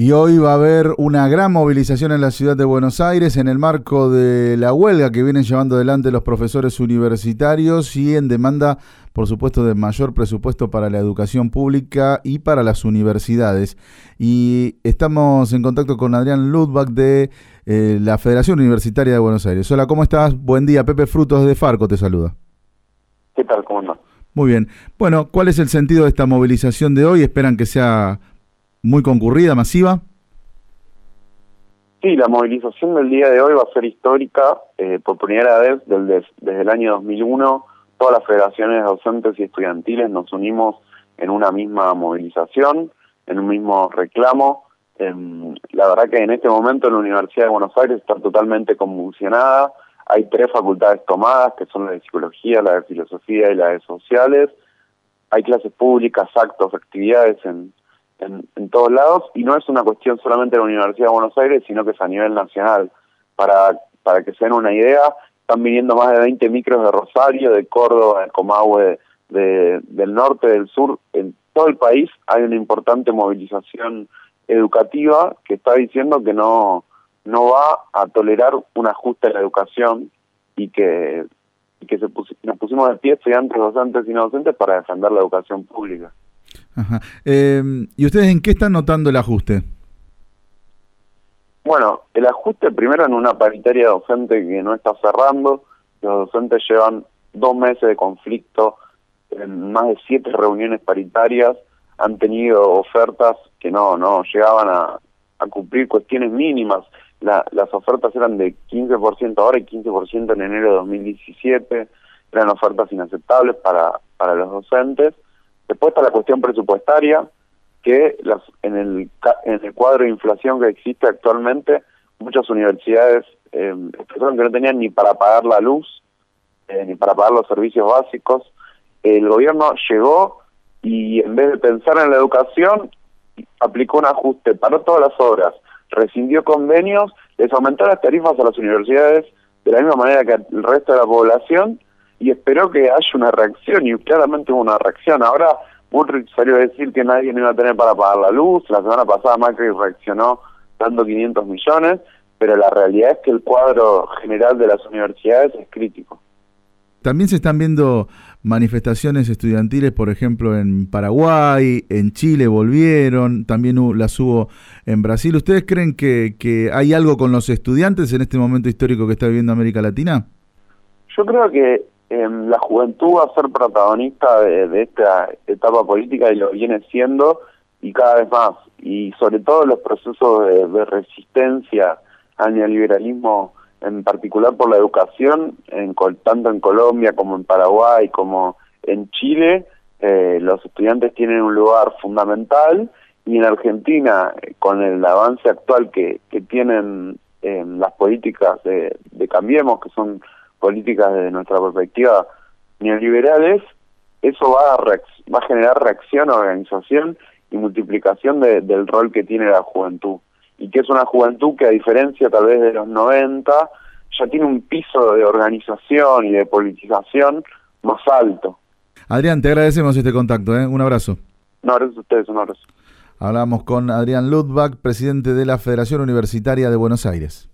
Y hoy va a haber una gran movilización en la ciudad de Buenos Aires en el marco de la huelga que vienen llevando adelante los profesores universitarios y en demanda, por supuesto, de mayor presupuesto para la educación pública y para las universidades. Y estamos en contacto con Adrián Ludwig de eh, la Federación Universitaria de Buenos Aires. Hola, ¿cómo estás? Buen día, Pepe Frutos de Farco te saluda. ¿Qué tal? ¿Cómo andas? Muy bien. Bueno, ¿cuál es el sentido de esta movilización de hoy? ¿Esperan que sea muy concurrida, masiva? Sí, la movilización del día de hoy va a ser histórica. Eh, por primera vez desde, el año 2001, todas las federaciones docentes y estudiantiles nos unimos en una misma movilización, en un mismo reclamo. Em, la verdad que en este momento la Universidad de Buenos Aires está totalmente convulsionada. Hay tres facultades tomadas, que son la de psicología, la de filosofía y la de sociales. Hay clases públicas, actos, actividades en, en, todos lados y no es una cuestión solamente de la Universidad de Buenos Aires, sino que es a nivel nacional. Para, para que se den una idea, están viniendo más de 20 micros de Rosario, de Córdoba, de Comahue, de, del norte, del sur, en todo el país hay una importante movilización educativa que está diciendo que no, no va a tolerar un ajuste a la educación y que, y que se nos pusimos de pie estudiantes, docentes y no docentes para defender la educación pública. Ajá. Eh, ¿Y ustedes en qué están notando el ajuste? Bueno, el ajuste primero en una paritaria docente que no está cerrando. Los docentes llevan dos meses de conflicto, en más de siete reuniones paritarias, han tenido ofertas que no no llegaban a, cumplir cuestiones mínimas. La, las ofertas eran de 15% ahora y 15% en enero de 2017. Eran ofertas inaceptables para, para los docentes. Después está la cuestión presupuestaria, que en, el, en el cuadro de inflación que existe actualmente, muchas universidades eh, que no tenían ni para pagar la luz, eh, ni para pagar los servicios básicos. El gobierno llegó y en vez de pensar en la educación, aplicó un ajuste, para todas las obras, rescindió convenios, les aumentó las tarifas a las universidades de la misma manera que al resto de la población y esperó que haya una reacción y claramente hubo una reacción. Ahora Bullrich salió a decir que nadie no iba a tener para pagar la luz, la semana pasada Macri reaccionó dando 500 millones, pero la realidad es que el cuadro general de las universidades es crítico. También se están viendo manifestaciones estudiantiles, por ejemplo, en Paraguay, en Chile volvieron, también las hubo en Brasil. ¿Ustedes creen que, que hay algo con los estudiantes en este momento histórico que está viviendo América Latina? Yo creo que la juventud va a ser protagonista de, esta etapa política y lo viene siendo y cada vez más. Y sobre todo los procesos de, resistencia al neoliberalismo, en particular por la educación, en, tanto en Colombia como en Paraguay como en Chile, eh, los estudiantes tienen un lugar fundamental y en Argentina, con el avance actual que, que tienen en las políticas de, de Cambiemos, que son políticas desde nuestra perspectiva neoliberales, eso va a, va a generar reacción, organización y multiplicación del rol que tiene la juventud. Y que es una juventud que a diferencia tal vez de los 90, ya tiene un piso de organización y de politización más alto. Adrián, te agradecemos este contacto, ¿eh? un abrazo. Un abrazo a ustedes, un abrazo. Hablamos con Adrián Ludwig, presidente de la Federación Universitaria de Buenos Aires.